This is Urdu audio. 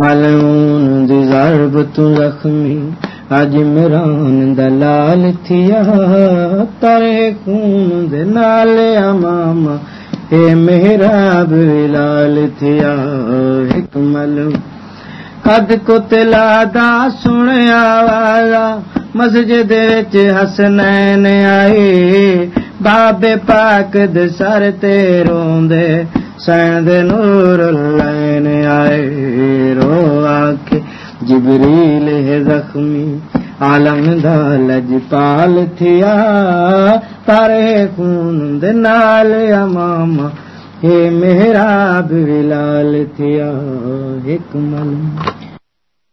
ملعون دی ضرب تو زخمی اج مران دلال تھیا، ترے خون دے نال امام۔ اے محراب لال تھیا ایک ملعون قد کو تلا دا سنیا والا، مسجد وچ حسنین آئے۔ بابے پاک دے سر تے روندے سین دے نور لین جبریل ہے زخمی، عالم دا لجپال تھیا، تارے خون دے نال امام اے محراب ولال تھیا، ایک ملم۔